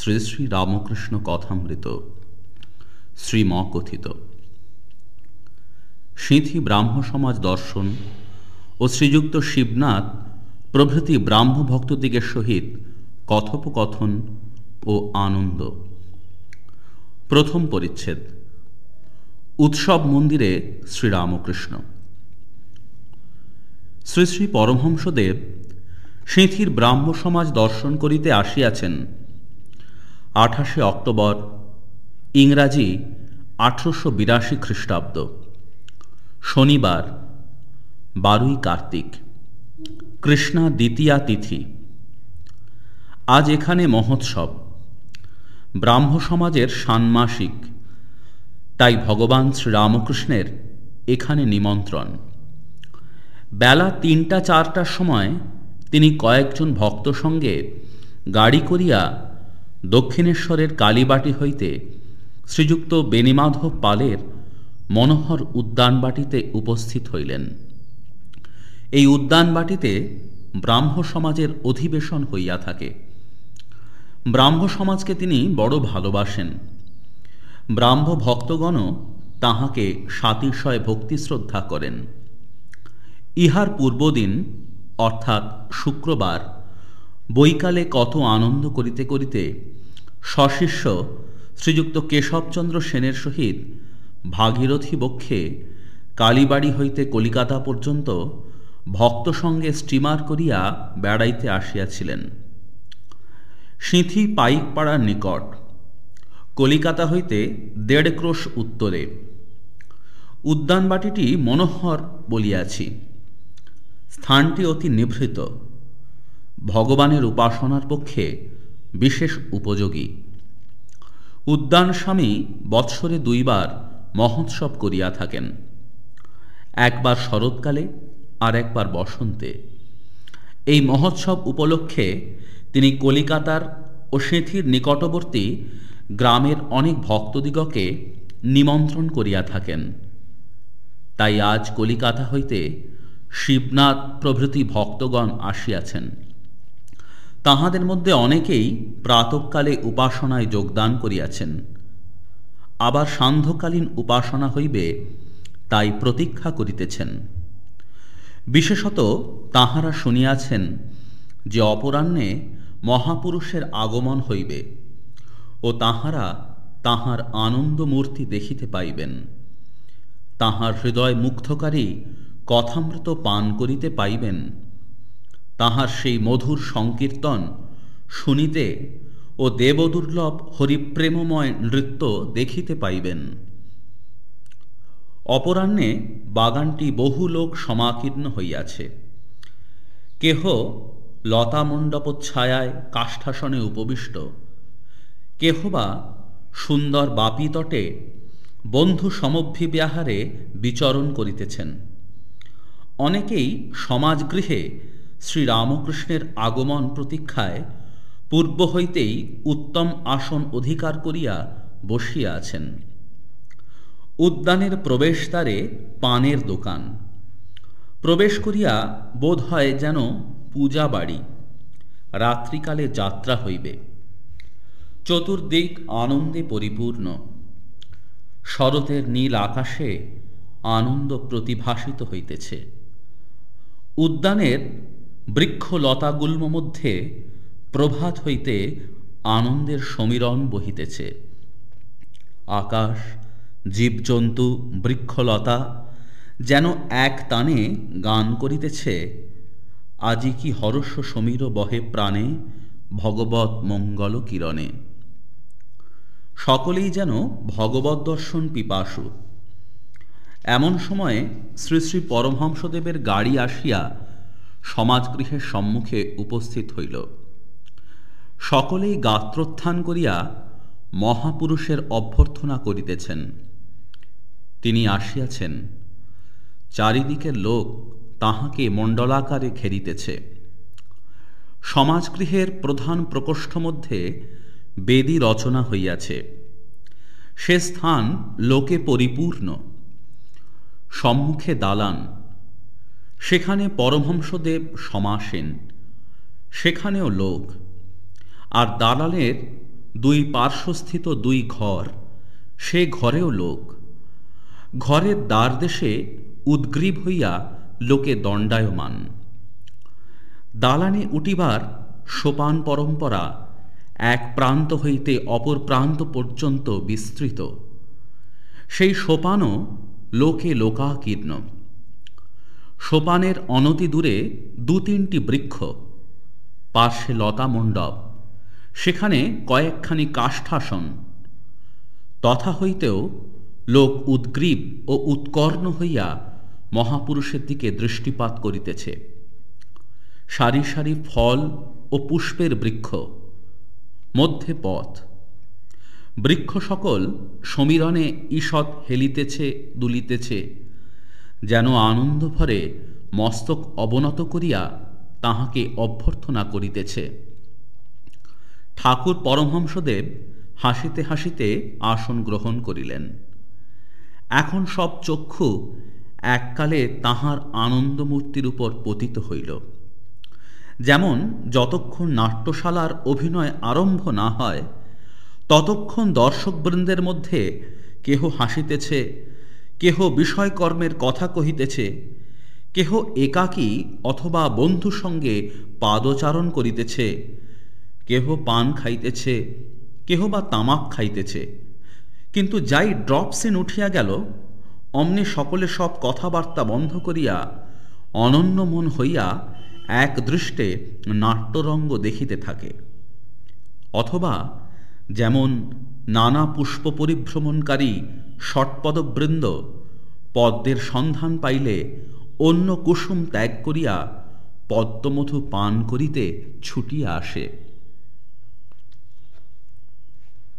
শ্রী শ্রী রামকৃষ্ণ কথামৃত শ্রীম কথিত সিঁথি ব্রাহ্ম সমাজ দর্শন ও শ্রীযুক্ত শিবনাথ প্রভৃতি ব্রাহ্ম ভক্তদিগের সহিত কথোপকথন ও আনন্দ। প্রথম পরিচ্ছেদ, উৎসব মন্দিরে শ্রীরামকৃষ্ণ। শ্রী শ্রী পরমহংসদেব সিঁথির ব্রাহ্ম সমাজ দর্শন করিতে আসিয়াছেন আঠাশে অক্টোবর, ইংরাজি আঠারোশো বিরাশি খ্রিস্টাব্দ, শনিবার, বারুই কার্তিক, কৃষ্ণা দ্বিতীয়া তিথি। আজ এখানে মহোৎসব। ব্রাহ্ম সমাজের ষান্মাসিক, তাই ভগবান শ্রীরামকৃষ্ণের এখানে নিমন্ত্রণ। বেলা তিনটা চারটার সময় তিনি কয়েকজন ভক্ত সঙ্গে গাড়ি করিয়া দক্ষিণেশ্বরের কালীবাটি হইতে শ্রীযুক্ত বেণীমাধব পালের মনোহর উদ্যানবাটিতে উপস্থিত হইলেন। এই উদ্যানবাটিতে ব্রাহ্ম সমাজের অধিবেশন হইয়া থাকে। ব্রাহ্ম সমাজকে তিনি বড় ভালোবাসেন। ব্রাহ্ম ভক্তগণও তাহাকে সাতিশয় ভক্তি শ্রদ্ধা করেন। ইহার পূর্বদিন, অর্থাৎ শুক্রবার বৈকালে কত আনন্দ করিতে করিতে সশিষ্য শ্রীযুক্ত কেশবচন্দ্র সেনের সহিত ভাগীরথী বক্ষে কালীবাড়ি হইতে কলিকাতা পর্যন্ত ভক্ত সঙ্গে স্টিমার করিয়া বেড়াইতে আসিয়াছিলেন। সিঁথি পাইকপাড়ার নিকট, কলিকাতা হইতে দেড় ক্রোশ উত্তরে। উদ্যানবাটিটি মনোহর বলিয়াছি। স্থানটি অতি নিভৃত। ভগবানের উপাসনার পক্ষে বিশেষ উপযোগী। উদ্যান স্বামী বৎসরে দুইবার মহোৎসব করিয়া থাকেন। একবার শরৎকালে আর একবার বসন্তে। এই মহোৎসব উপলক্ষে তিনি কলিকাতার ও সেথির নিকটবর্তী গ্রামের অনেক ভক্তদিগকে নিমন্ত্রণ করিয়া থাকেন। তাই আজ কলিকাতা হইতে শিবনাথ প্রভৃতি ভক্তগণ আসিয়াছেন। তাহাদের মধ্যে অনেকেই প্রাতকালে উপাসনায় যোগদান করিয়াছেন। আবার সান্ধ্যকালীন উপাসনা হইবে, তাই প্রতীক্ষা করিতেছেন। বিশেষত তাহারা শুনিয়াছেন যে অপরাহ্নে মহাপুরুষের আগমন হইবে ও তাহারা তাহার আনন্দমূর্তি দেখিতে পাইবেন। তাহার হৃদয় মুগ্ধকারী, কথামৃত পান করিতে পাইবেন। তাহার সেই মধুর সংকীর্তন শুনিতে ও দেবদুর্লভ হরিপ্রেমময় নৃত্য দেখিতে পাইবেন। অপরাহ্নে বাগানটি বহু লোক সমাকীর্ণ হইয়াছে। কেহ লতামণ্ডপচ্ছায়ায় কাষ্ঠাসনে উপবিষ্ট কেহ বা সুন্দর বাপি তটে বন্ধু সমভ্যিব্যাহারে বিচরণ করিতেছেন। অনেকেই সমাজগৃহে শ্রীরামকৃষ্ণের আগমন প্রতীক্ষায় পূর্ব হইতেই উত্তম আসন অধিকার করিয়া বসিয়া আছেন। উদ্যানের প্রবেশদ্বারে পানের দোকান। প্রবেশ করিয়া বোধ হয় যেন পূজা বাড়ি, রাত্রিকালে যাত্রা হইবে। চতুর্দিক আনন্দে পরিপূর্ণ। শরতের নীল আকাশে আনন্দ প্রতিভাসিত হইতেছে। উদ্যানের বৃক্ষলতাগুল্ম মধ্যে প্রভাত হইতে আনন্দের সমীরণ বহিতেছে। আকাশ, জীবজন্তু, বৃক্ষলতা যেন এক তানে গান করিতেছে। আজি কি হরস্য সমীর বহে প্রাণে, ভগবত মঙ্গল কিরণে। সকলেই যেন ভগবত দর্শন পিপাসু। এমন সময়ে শ্রী শ্রী পরমহংসদেবের গাড়ি আসিয়া সমাজগৃহের সম্মুখে উপস্থিত হইল। সকলেই গাত্রোত্থান করিয়া মহাপুরুষের অভ্যর্থনা করিতেছেন। তিনি আসিয়াছেন। চারিদিকের লোক তাহাকে মণ্ডলাকারে ঘেরিতেছে। সমাজগৃহের প্রধান প্রকোষ্ঠ মধ্যে বেদী রচনা হইয়াছে। সে স্থান লোকে পরিপূর্ণ। সম্মুখে দালান সেখানে পরমহংসদেব সমাসেন, সেখানেও লোক। আর দালালের দুই পার্শ্বস্থিত দুই ঘর, সে ঘরেও লোক। ঘরের দ্বার দেশে উদ্গ্রীব হইয়া লোকে দণ্ডায়মান। দালানে উঠিবার সোপান পরম্পরা এক প্রান্ত হইতে অপর প্রান্ত পর্যন্ত বিস্তৃত। সেই সোপানও লোকে লোকাকীর্ণ। সোপানের অনতি দূরে দু তিনটি বৃক্ষ। পার্শ্বে লতা মণ্ডপ। সেখানে কয়েকখানি কাষ্ঠাসন। তথা হইতেও লোক উদ্গ্রীব ও উৎকর্ণ হইয়া মহাপুরুষের দিকে দৃষ্টিপাত করিতেছে। সারি সারি ফল ও পুষ্পের বৃক্ষ। মধ্যে পথ। বৃক্ষ সকল সমীরণে ঈষৎ হেলিতেছে, দুলিতেছে। যেন আনন্দ ভরে মস্তক অবনত করিয়া তাহাকে অভ্যর্থনা করিতেছে। ঠাকুর পরমহংসদেব হাসিতে হাসিতে আসন গ্রহণ করিলেন। এখন সব চক্ষু এককালে তাহার আনন্দমূর্তির উপর পতিত হইল। যেমন যতক্ষণ নাট্যশালার অভিনয় আরম্ভ না হয়, ততক্ষণ দর্শকবৃন্দের মধ্যে কেহ হাসিতেছে কেহ বিষয়কর্মের কথা কহিতেছে, কেহ একাকী অথবা বন্ধু সঙ্গে পাদচারণ করিতেছে, কেহ পান খাইতেছে, কেহ বা তামাক খাইতেছে। কিন্তু যাই ড্রপসিন উঠিয়া গেল, অমনি সকলে সব কথাবার্তা বন্ধ করিয়া অনন্য মন হইয়া এক দৃষ্টে নাট্যরঙ্গ দেখিতে থাকে। অথবা যেমন নানা পুষ্প পরিভ্রমণকারী ষটপদবৃন্দ পদ্মের সন্ধান পাইলে অন্য কুসুম ত্যাগ করিয়া পদ্মমধু পান করিতে ছুটিয়া আসে।